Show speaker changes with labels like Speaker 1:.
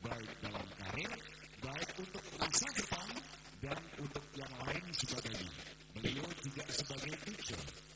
Speaker 1: baik dalam karir, baik untuk masa depan, dan untuk yang lain sebagainya. Beliau juga sebagai teacher